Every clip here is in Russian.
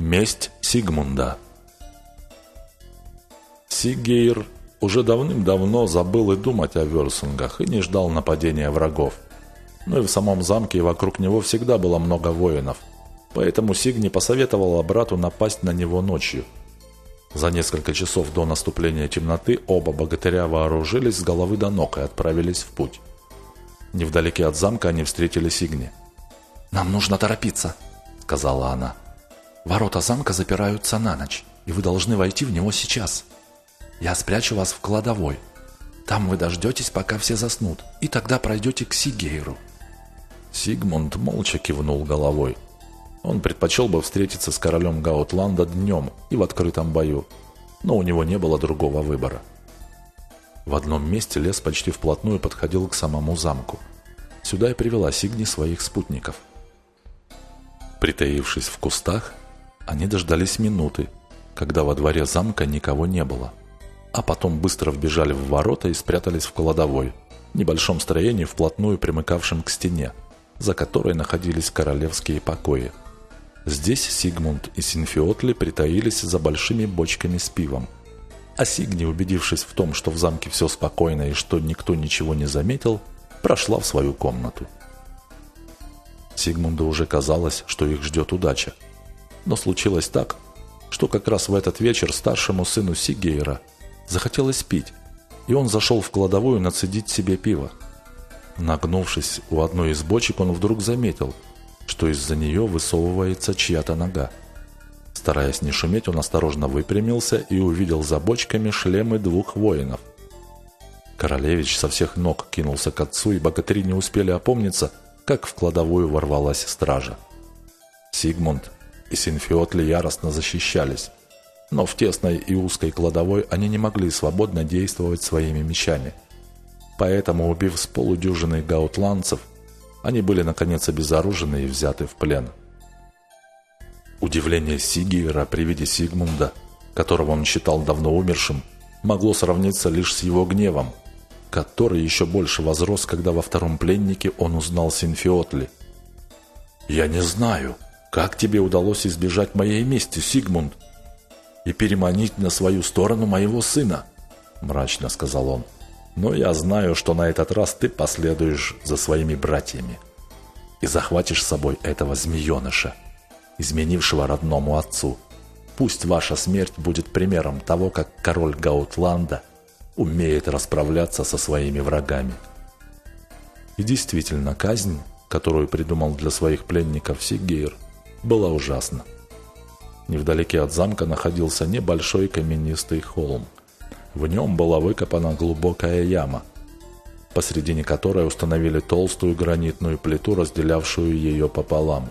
Месть Сигмунда Сигейр уже давным-давно забыл и думать о Версунгах и не ждал нападения врагов. Но и в самом замке и вокруг него всегда было много воинов. Поэтому Сигни посоветовала брату напасть на него ночью. За несколько часов до наступления темноты оба богатыря вооружились с головы до ног и отправились в путь. Невдалеке от замка они встретили Сигни. «Нам нужно торопиться», — сказала она. «Ворота замка запираются на ночь, и вы должны войти в него сейчас. Я спрячу вас в кладовой. Там вы дождетесь, пока все заснут, и тогда пройдете к Сигейру». Сигмунд молча кивнул головой. Он предпочел бы встретиться с королем Гаутланда днем и в открытом бою, но у него не было другого выбора. В одном месте лес почти вплотную подходил к самому замку. Сюда и привела Сигни своих спутников. Притаившись в кустах, они дождались минуты, когда во дворе замка никого не было, а потом быстро вбежали в ворота и спрятались в кладовой, небольшом строении, вплотную примыкавшем к стене, за которой находились королевские покои. Здесь Сигмунд и Синфиотли притаились за большими бочками с пивом. А Сигни, убедившись в том, что в замке все спокойно и что никто ничего не заметил, прошла в свою комнату. Сигмунду уже казалось, что их ждет удача. Но случилось так, что как раз в этот вечер старшему сыну Сигейра захотелось пить, и он зашел в кладовую нацедить себе пиво. Нагнувшись у одной из бочек, он вдруг заметил, что из-за нее высовывается чья-то нога. Стараясь не шуметь, он осторожно выпрямился и увидел за бочками шлемы двух воинов. Королевич со всех ног кинулся к отцу, и богатыри не успели опомниться, как в кладовую ворвалась стража. Сигмунд и Синфиотли яростно защищались, но в тесной и узкой кладовой они не могли свободно действовать своими мечами – Поэтому, убив с полудюжины гаутландцев, они были наконец обезоружены и взяты в плен. Удивление Сигейра при виде Сигмунда, которого он считал давно умершим, могло сравниться лишь с его гневом, который еще больше возрос, когда во втором пленнике он узнал Синфиотли. «Я не знаю, как тебе удалось избежать моей мести, Сигмунд, и переманить на свою сторону моего сына?» – мрачно сказал он. Но я знаю, что на этот раз ты последуешь за своими братьями и захватишь с собой этого змееныша, изменившего родному отцу. Пусть ваша смерть будет примером того, как король Гаутланда умеет расправляться со своими врагами. И действительно, казнь, которую придумал для своих пленников Сигейр, была ужасна. Невдалеке от замка находился небольшой каменистый холм – в нем была выкопана глубокая яма, посредине которой установили толстую гранитную плиту, разделявшую ее пополам.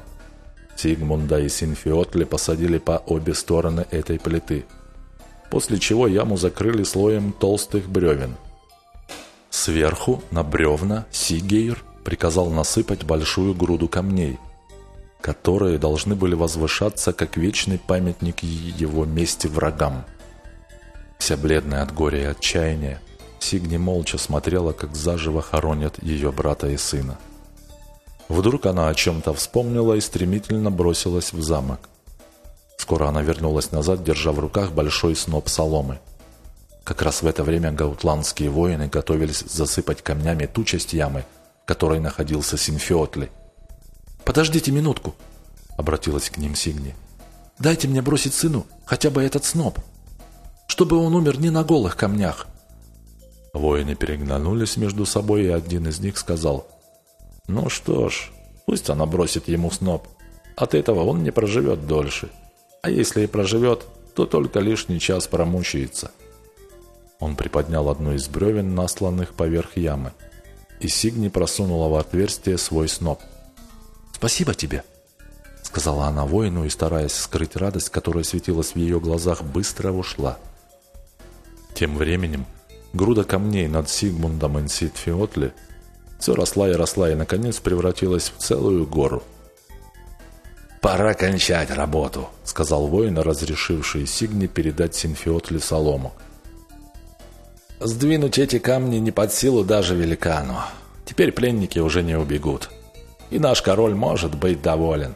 Сигмунда и Синфиотли посадили по обе стороны этой плиты, после чего яму закрыли слоем толстых бревен. Сверху на бревна Сигейр приказал насыпать большую груду камней, которые должны были возвышаться как вечный памятник его мести врагам. Вся бледная от горя и отчаяния, Сигни молча смотрела, как заживо хоронят ее брата и сына. Вдруг она о чем-то вспомнила и стремительно бросилась в замок. Скоро она вернулась назад, держа в руках большой сноп соломы. Как раз в это время гаутландские воины готовились засыпать камнями ту часть ямы, в которой находился Синфиотли. «Подождите минутку», — обратилась к ним Сигни. «Дайте мне бросить сыну хотя бы этот сноп» чтобы он умер не на голых камнях. Воины переглянулись между собой, и один из них сказал, «Ну что ж, пусть она бросит ему сноп. От этого он не проживет дольше. А если и проживет, то только лишний час промучается». Он приподнял одну из бревен, насланных поверх ямы, и Сигни просунула в отверстие свой сноп. «Спасибо тебе», — сказала она воину и, стараясь скрыть радость, которая светилась в ее глазах, быстро ушла. Тем временем груда камней над Сигмундом и Ситфиотли все росла и росла и, наконец, превратилась в целую гору. «Пора кончать работу», — сказал воин, разрешивший Сигне передать Синфиотли солому. «Сдвинуть эти камни не под силу даже великану. Теперь пленники уже не убегут. И наш король может быть доволен».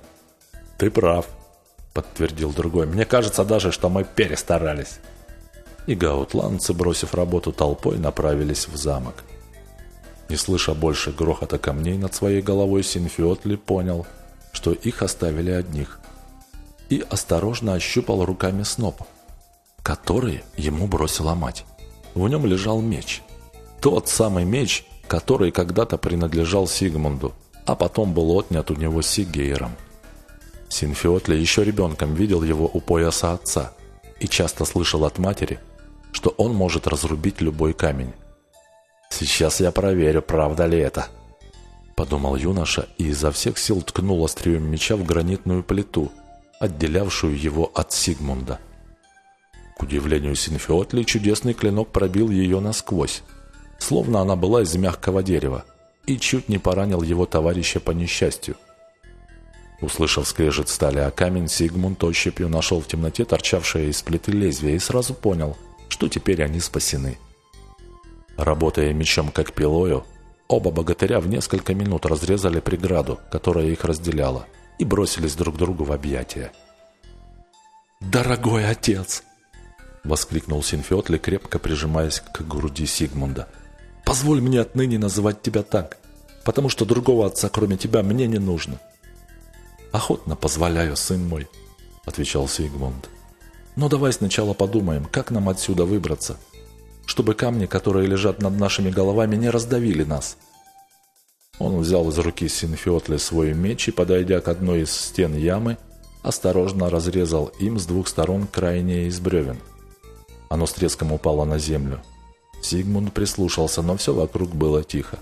«Ты прав», — подтвердил другой. «Мне кажется даже, что мы перестарались». И гаутландцы, бросив работу толпой, направились в замок. Не слыша больше грохота камней над своей головой, Синфиотли понял, что их оставили одних. И осторожно ощупал руками сноп, который ему бросила мать. В нем лежал меч. Тот самый меч, который когда-то принадлежал Сигмунду, а потом был отнят у него Сигейром. Синфиотли еще ребенком видел его у пояса отца и часто слышал от матери, что он может разрубить любой камень. «Сейчас я проверю, правда ли это», — подумал юноша и изо всех сил ткнул острием меча в гранитную плиту, отделявшую его от Сигмунда. К удивлению Синфиотли, чудесный клинок пробил ее насквозь, словно она была из мягкого дерева, и чуть не поранил его товарища по несчастью. Услышав скрежет стали о камень, Сигмунд ощупью нашел в темноте торчавшее из плиты лезвие и сразу понял, что теперь они спасены. Работая мечом как пилою, оба богатыря в несколько минут разрезали преграду, которая их разделяла, и бросились друг другу в объятия. «Дорогой отец!» — воскликнул Синфиотли, крепко прижимаясь к груди Сигмунда. «Позволь мне отныне называть тебя так, потому что другого отца, кроме тебя, мне не нужно. «Охотно позволяю, сын мой», — отвечал Сигмунд. «Но давай сначала подумаем, как нам отсюда выбраться, чтобы камни, которые лежат над нашими головами, не раздавили нас». Он взял из руки Синфиотли свой меч и, подойдя к одной из стен ямы, осторожно разрезал им с двух сторон крайнее из бревен. Оно с треском упало на землю. Сигмунд прислушался, но все вокруг было тихо.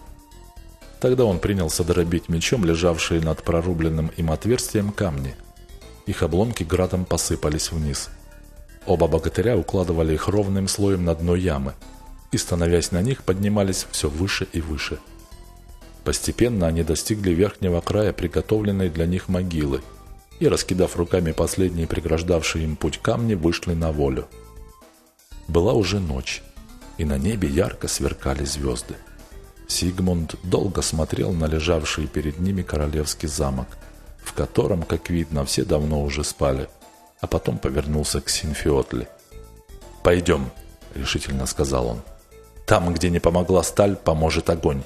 Тогда он принялся дробить мечом лежавшие над прорубленным им отверстием камни. Их обломки градом посыпались вниз. Оба богатыря укладывали их ровным слоем на дно ямы и, становясь на них, поднимались все выше и выше. Постепенно они достигли верхнего края приготовленной для них могилы и, раскидав руками последние преграждавшие им путь камни, вышли на волю. Была уже ночь, и на небе ярко сверкали звезды. Сигмунд долго смотрел на лежавший перед ними королевский замок, в котором, как видно, все давно уже спали, а потом повернулся к Синфиотле. «Пойдем», — решительно сказал он. «Там, где не помогла сталь, поможет огонь».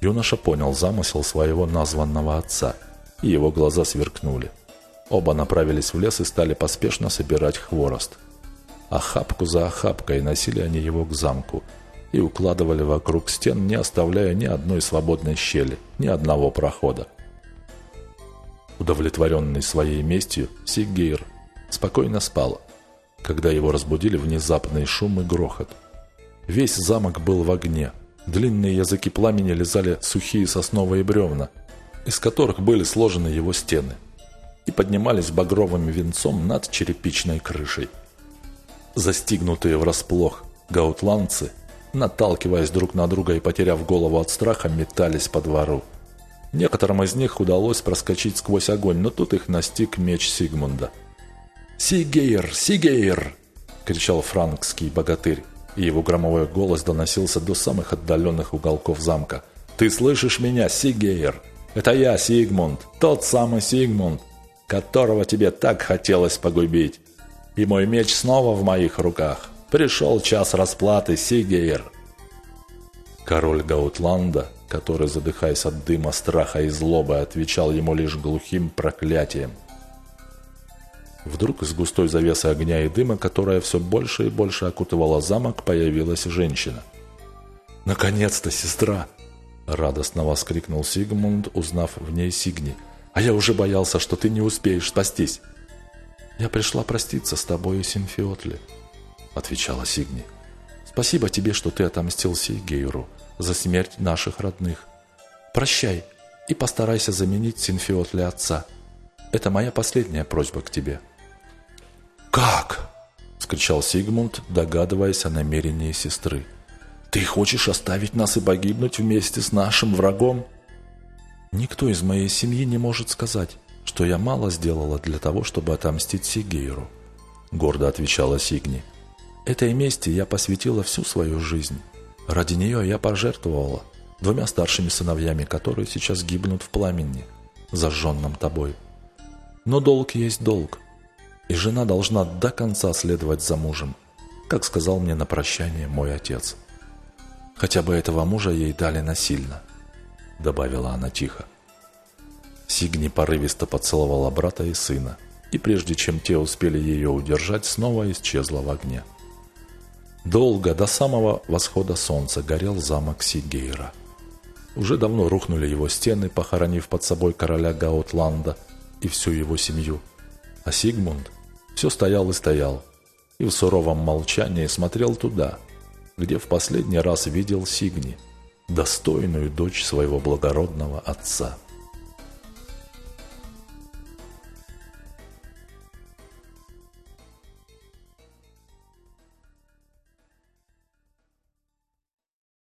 Юноша понял замысел своего названного отца, и его глаза сверкнули. Оба направились в лес и стали поспешно собирать хворост. Охапку за охапкой носили они его к замку — и укладывали вокруг стен, не оставляя ни одной свободной щели, ни одного прохода. Удовлетворенный своей местью, Сигейр спокойно спал, когда его разбудили внезапный шум и грохот. Весь замок был в огне. Длинные языки пламени лизали сухие сосновые бревна, из которых были сложены его стены, и поднимались багровым венцом над черепичной крышей. Застигнутые врасплох гаутландцы наталкиваясь друг на друга и потеряв голову от страха, метались по двору. Некоторым из них удалось проскочить сквозь огонь, но тут их настиг меч Сигмунда. «Сигейр! Сигейр!» – кричал франкский богатырь, и его громовой голос доносился до самых отдаленных уголков замка. «Ты слышишь меня, Сигейр? Это я, Сигмунд, тот самый Сигмунд, которого тебе так хотелось погубить. И мой меч снова в моих руках. Пришел час расплаты, Сигейр!» Король Гаутланда, который, задыхаясь от дыма, страха и злобы, отвечал ему лишь глухим проклятием. Вдруг из густой завесы огня и дыма, которая все больше и больше окутывала замок, появилась женщина. «Наконец-то, сестра!» – радостно воскликнул Сигмунд, узнав в ней Сигни. «А я уже боялся, что ты не успеешь спастись!» «Я пришла проститься с тобой, Синфиотли», отвечала Сигни. «Спасибо тебе, что ты отомстил Сигейру за смерть наших родных. Прощай и постарайся заменить Синфиотли отца. Это моя последняя просьба к тебе». «Как?» – вскричал Сигмунд, догадываясь о намерении сестры. «Ты хочешь оставить нас и погибнуть вместе с нашим врагом?» «Никто из моей семьи не может сказать, что я мало сделала для того, чтобы отомстить Сигейру», – гордо отвечала Сигни. Этой мести я посвятила всю свою жизнь. Ради нее я пожертвовала двумя старшими сыновьями, которые сейчас гибнут в пламени, зажженном тобой. Но долг есть долг, и жена должна до конца следовать за мужем, как сказал мне на прощание мой отец. Хотя бы этого мужа ей дали насильно, добавила она тихо. Сигни порывисто поцеловала брата и сына, и прежде чем те успели ее удержать, снова исчезла в огне. Долго, до самого восхода солнца, горел замок Сигейра. Уже давно рухнули его стены, похоронив под собой короля Гаутланда и всю его семью. А Сигмунд все стоял и стоял, и в суровом молчании смотрел туда, где в последний раз видел Сигни, достойную дочь своего благородного отца.